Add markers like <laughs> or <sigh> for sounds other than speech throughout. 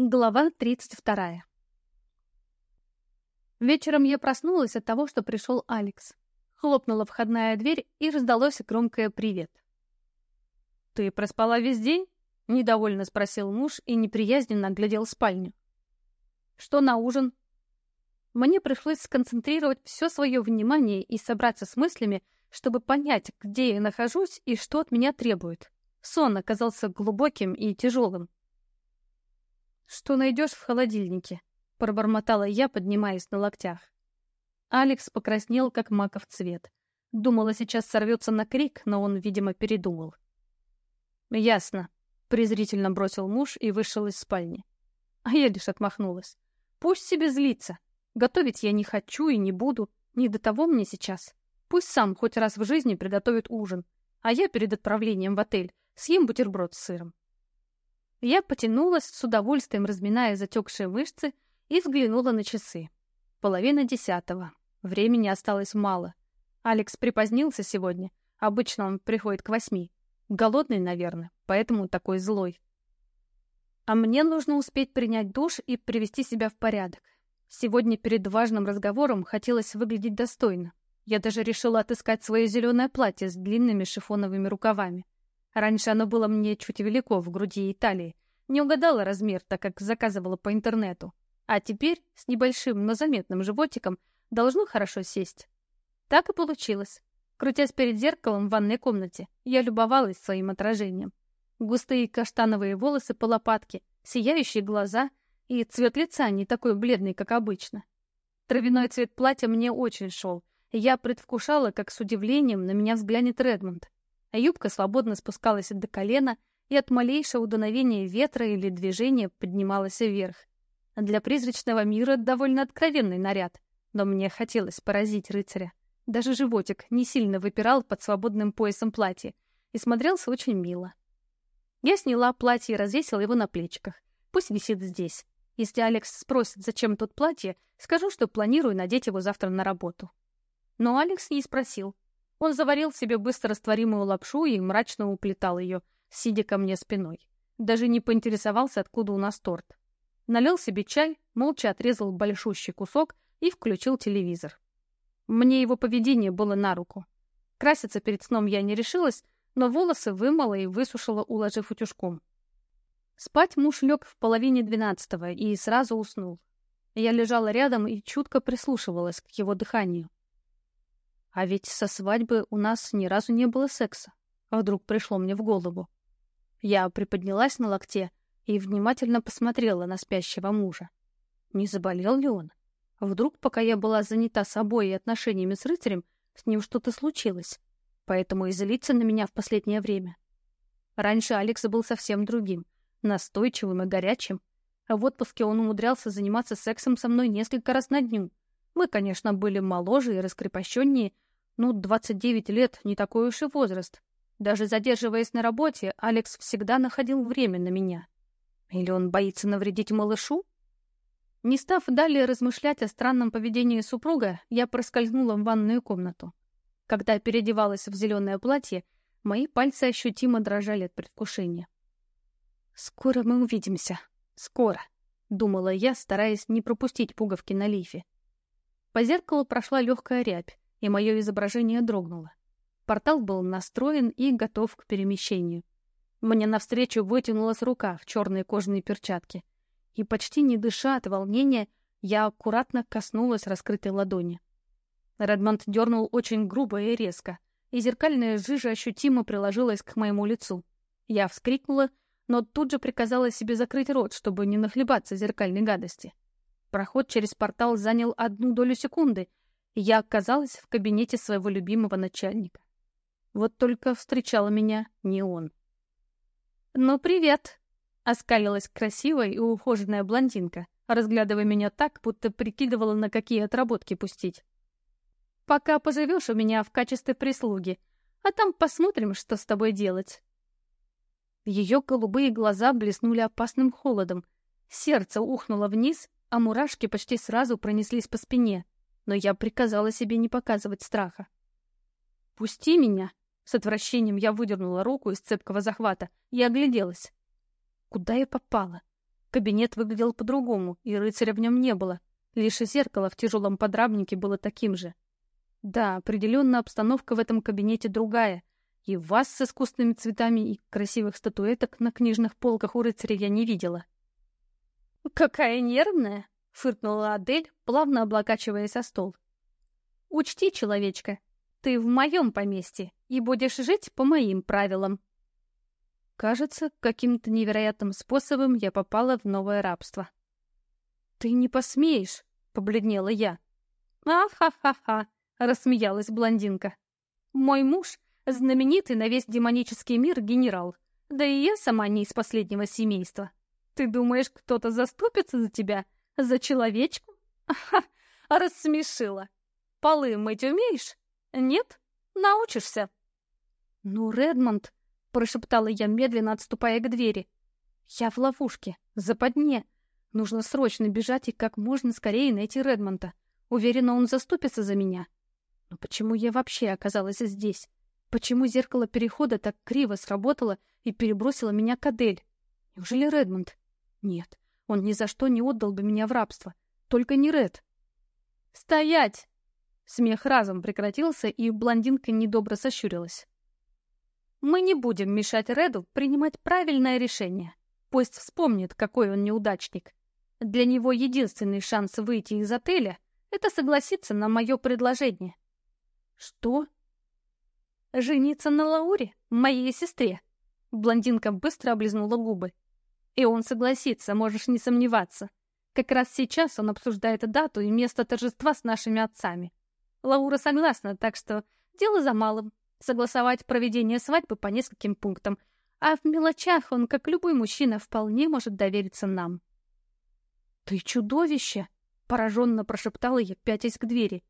Глава 32. Вечером я проснулась от того, что пришел Алекс. Хлопнула входная дверь, и раздалось громкое «привет». «Ты проспала весь день?» — недовольно спросил муж и неприязненно глядел в спальню. «Что на ужин?» Мне пришлось сконцентрировать все свое внимание и собраться с мыслями, чтобы понять, где я нахожусь и что от меня требует. Сон оказался глубоким и тяжелым. «Что найдешь в холодильнике?» — пробормотала я, поднимаясь на локтях. Алекс покраснел, как маков цвет. Думала, сейчас сорвется на крик, но он, видимо, передумал. «Ясно», — презрительно бросил муж и вышел из спальни. А я лишь отмахнулась. «Пусть себе злится. Готовить я не хочу и не буду. Не до того мне сейчас. Пусть сам хоть раз в жизни приготовит ужин, а я перед отправлением в отель съем бутерброд с сыром. Я потянулась, с удовольствием разминая затекшие мышцы, и взглянула на часы. Половина десятого. Времени осталось мало. Алекс припозднился сегодня. Обычно он приходит к восьми. Голодный, наверное, поэтому такой злой. А мне нужно успеть принять душ и привести себя в порядок. Сегодня перед важным разговором хотелось выглядеть достойно. Я даже решила отыскать свое зеленое платье с длинными шифоновыми рукавами. Раньше оно было мне чуть велико в груди и талии. Не угадала размер, так как заказывала по интернету. А теперь с небольшим, но заметным животиком должно хорошо сесть. Так и получилось. Крутясь перед зеркалом в ванной комнате, я любовалась своим отражением. Густые каштановые волосы по лопатке, сияющие глаза и цвет лица не такой бледный, как обычно. Травяной цвет платья мне очень шел, я предвкушала, как с удивлением на меня взглянет Редмонд а юбка свободно спускалась до колена и от малейшего дуновения ветра или движения поднималась вверх. Для призрачного мира довольно откровенный наряд, но мне хотелось поразить рыцаря. Даже животик не сильно выпирал под свободным поясом платья и смотрелся очень мило. Я сняла платье и развесила его на плечиках. Пусть висит здесь. Если Алекс спросит, зачем тут платье, скажу, что планирую надеть его завтра на работу. Но Алекс не спросил, он заварил себе быстро растворимую лапшу и мрачно уплетал ее, сидя ко мне спиной. Даже не поинтересовался, откуда у нас торт. Налил себе чай, молча отрезал большущий кусок и включил телевизор. Мне его поведение было на руку. Краситься перед сном я не решилась, но волосы вымыла и высушила, уложив утюжком. Спать муж лег в половине двенадцатого и сразу уснул. Я лежала рядом и чутко прислушивалась к его дыханию. А ведь со свадьбы у нас ни разу не было секса. Вдруг пришло мне в голову. Я приподнялась на локте и внимательно посмотрела на спящего мужа. Не заболел ли он? Вдруг, пока я была занята собой и отношениями с рыцарем, с ним что-то случилось. Поэтому и злится на меня в последнее время. Раньше Алекс был совсем другим, настойчивым и горячим. А в отпуске он умудрялся заниматься сексом со мной несколько раз на дню. Мы, конечно, были моложе и раскрепощеннее, ну, 29 лет — не такой уж и возраст. Даже задерживаясь на работе, Алекс всегда находил время на меня. Или он боится навредить малышу? Не став далее размышлять о странном поведении супруга, я проскользнула в ванную комнату. Когда переодевалась в зеленое платье, мои пальцы ощутимо дрожали от предвкушения. «Скоро мы увидимся. Скоро», — думала я, стараясь не пропустить пуговки на лифе. По зеркалу прошла легкая рябь, и мое изображение дрогнуло. Портал был настроен и готов к перемещению. Мне навстречу вытянулась рука в черной кожаной перчатке. И почти не дыша от волнения, я аккуратно коснулась раскрытой ладони. Редмонд дернул очень грубо и резко, и зеркальная жижа ощутимо приложилась к моему лицу. Я вскрикнула, но тут же приказала себе закрыть рот, чтобы не нахлебаться зеркальной гадости. Проход через портал занял одну долю секунды, и я оказалась в кабинете своего любимого начальника. Вот только встречала меня не он. «Ну, привет!» — оскалилась красивая и ухоженная блондинка, разглядывая меня так, будто прикидывала, на какие отработки пустить. «Пока поживешь у меня в качестве прислуги, а там посмотрим, что с тобой делать». Ее голубые глаза блеснули опасным холодом, сердце ухнуло вниз, а мурашки почти сразу пронеслись по спине, но я приказала себе не показывать страха. «Пусти меня!» С отвращением я выдернула руку из цепкого захвата и огляделась. Куда я попала? Кабинет выглядел по-другому, и рыцаря в нем не было. Лишь и зеркало в тяжелом подрамнике было таким же. Да, определенно обстановка в этом кабинете другая. И вас с искусственными цветами, и красивых статуэток на книжных полках у рыцаря я не видела. «Какая нервная!» — фыркнула Адель, плавно облокачиваясь о стол. «Учти, человечка, ты в моем поместье и будешь жить по моим правилам». Кажется, каким-то невероятным способом я попала в новое рабство. «Ты не посмеешь!» — побледнела я. «А-ха-ха-ха!» — рассмеялась блондинка. «Мой муж — знаменитый на весь демонический мир генерал, да и я сама не из последнего семейства. Ты думаешь, кто-то заступится за тебя? За человечку? <laughs> Ха, рассмешила. Полы мыть умеешь? Нет? Научишься?» «Ну, Редмонд!» — прошептала я, медленно отступая к двери. «Я в ловушке, западне. Нужно срочно бежать и как можно скорее найти Редмонта. Уверена, он заступится за меня. Но почему я вообще оказалась здесь? Почему зеркало перехода так криво сработало и перебросило меня к Адель? Неужели Редмонд? Нет, он ни за что не отдал бы меня в рабство. Только не Ред. «Стоять!» Смех разом прекратился, и блондинка недобро сощурилась. «Мы не будем мешать Реду принимать правильное решение. Пусть вспомнит, какой он неудачник. Для него единственный шанс выйти из отеля — это согласиться на мое предложение. «Что?» «Жениться на Лауре, моей сестре». Блондинка быстро облизнула губы. «И он согласится, можешь не сомневаться. Как раз сейчас он обсуждает дату и место торжества с нашими отцами. Лаура согласна, так что дело за малым. Согласовать проведение свадьбы по нескольким пунктам. А в мелочах он, как любой мужчина, вполне может довериться нам». «Ты чудовище!» — пораженно прошептала я, пятясь к двери.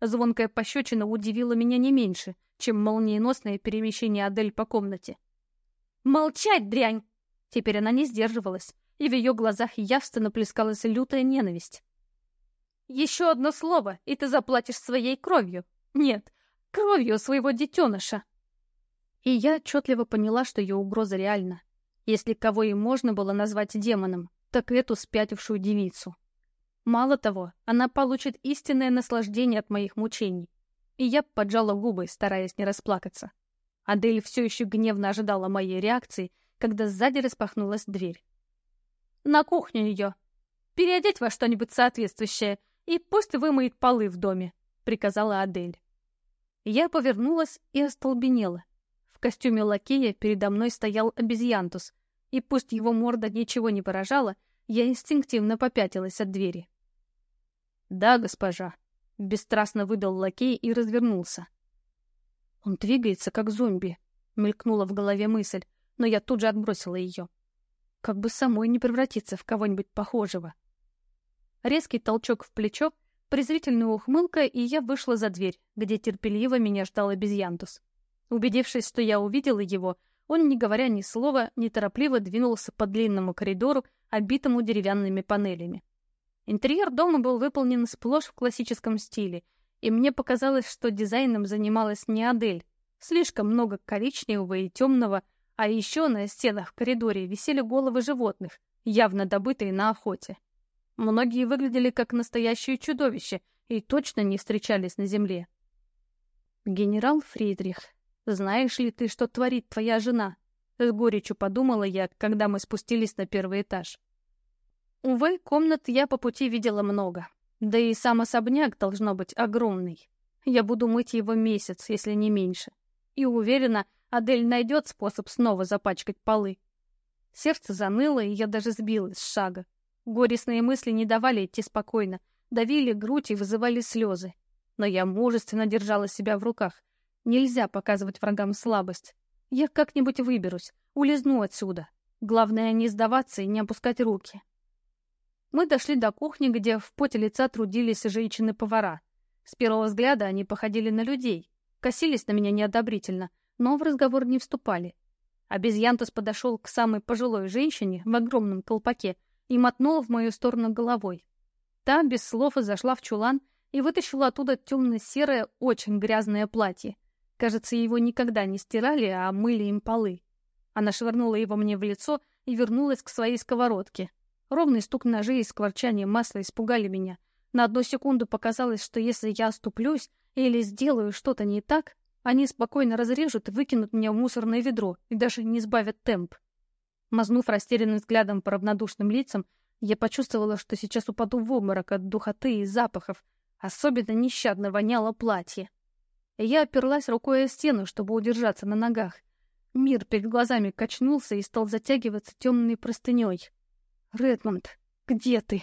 Звонкая пощечина удивила меня не меньше, чем молниеносное перемещение Адель по комнате. «Молчать, дрянь!» Теперь она не сдерживалась, и в ее глазах явственно плескалась лютая ненависть. «Еще одно слово, и ты заплатишь своей кровью. Нет, кровью своего детеныша!» И я отчетливо поняла, что ее угроза реальна. Если кого и можно было назвать демоном, так эту спятившую девицу. Мало того, она получит истинное наслаждение от моих мучений. И я поджала губы, стараясь не расплакаться. Адель все еще гневно ожидала моей реакции, когда сзади распахнулась дверь. «На кухню ее! Переодеть во что-нибудь соответствующее, и пусть вымоет полы в доме», — приказала Адель. Я повернулась и остолбенела. В костюме лакея передо мной стоял обезьянтус, и пусть его морда ничего не поражала, я инстинктивно попятилась от двери. «Да, госпожа», — бесстрастно выдал лакей и развернулся. «Он двигается, как зомби», — мелькнула в голове мысль, но я тут же отбросила ее. Как бы самой не превратиться в кого-нибудь похожего. Резкий толчок в плечо, презрительная ухмылка, и я вышла за дверь, где терпеливо меня ждал обезьянтус. Убедившись, что я увидела его, он, не говоря ни слова, неторопливо двинулся по длинному коридору, обитому деревянными панелями. Интерьер дома был выполнен сплошь в классическом стиле, и мне показалось, что дизайном занималась не Адель. Слишком много коричневого и темного, а еще на стенах в коридоре висели головы животных, явно добытые на охоте. Многие выглядели как настоящие чудовища и точно не встречались на земле. «Генерал Фридрих, знаешь ли ты, что творит твоя жена?» С горечью подумала я, когда мы спустились на первый этаж. Увы, комнат я по пути видела много. Да и сам особняк должно быть огромный. Я буду мыть его месяц, если не меньше. И уверена, Адель найдет способ снова запачкать полы. Сердце заныло, и я даже сбилась с шага. Горестные мысли не давали идти спокойно, давили грудь и вызывали слезы. Но я мужественно держала себя в руках. Нельзя показывать врагам слабость. Я как-нибудь выберусь, улизну отсюда. Главное, не сдаваться и не опускать руки. Мы дошли до кухни, где в поте лица трудились женщины-повара. С первого взгляда они походили на людей, косились на меня неодобрительно, но в разговор не вступали. Обезьянтус подошел к самой пожилой женщине в огромном колпаке и мотнул в мою сторону головой. Та без слов зашла в чулан и вытащила оттуда темно-серое, очень грязное платье. Кажется, его никогда не стирали, а мыли им полы. Она швырнула его мне в лицо и вернулась к своей сковородке, Ровный стук ножей и скворчание масла испугали меня. На одну секунду показалось, что если я оступлюсь или сделаю что-то не так, они спокойно разрежут и выкинут меня в мусорное ведро и даже не сбавят темп. Мазнув растерянным взглядом по равнодушным лицам, я почувствовала, что сейчас упаду в обморок от духоты и запахов. Особенно нещадно воняло платье. Я оперлась рукой о стену, чтобы удержаться на ногах. Мир перед глазами качнулся и стал затягиваться темной простыней. «Редмонд, где ты?»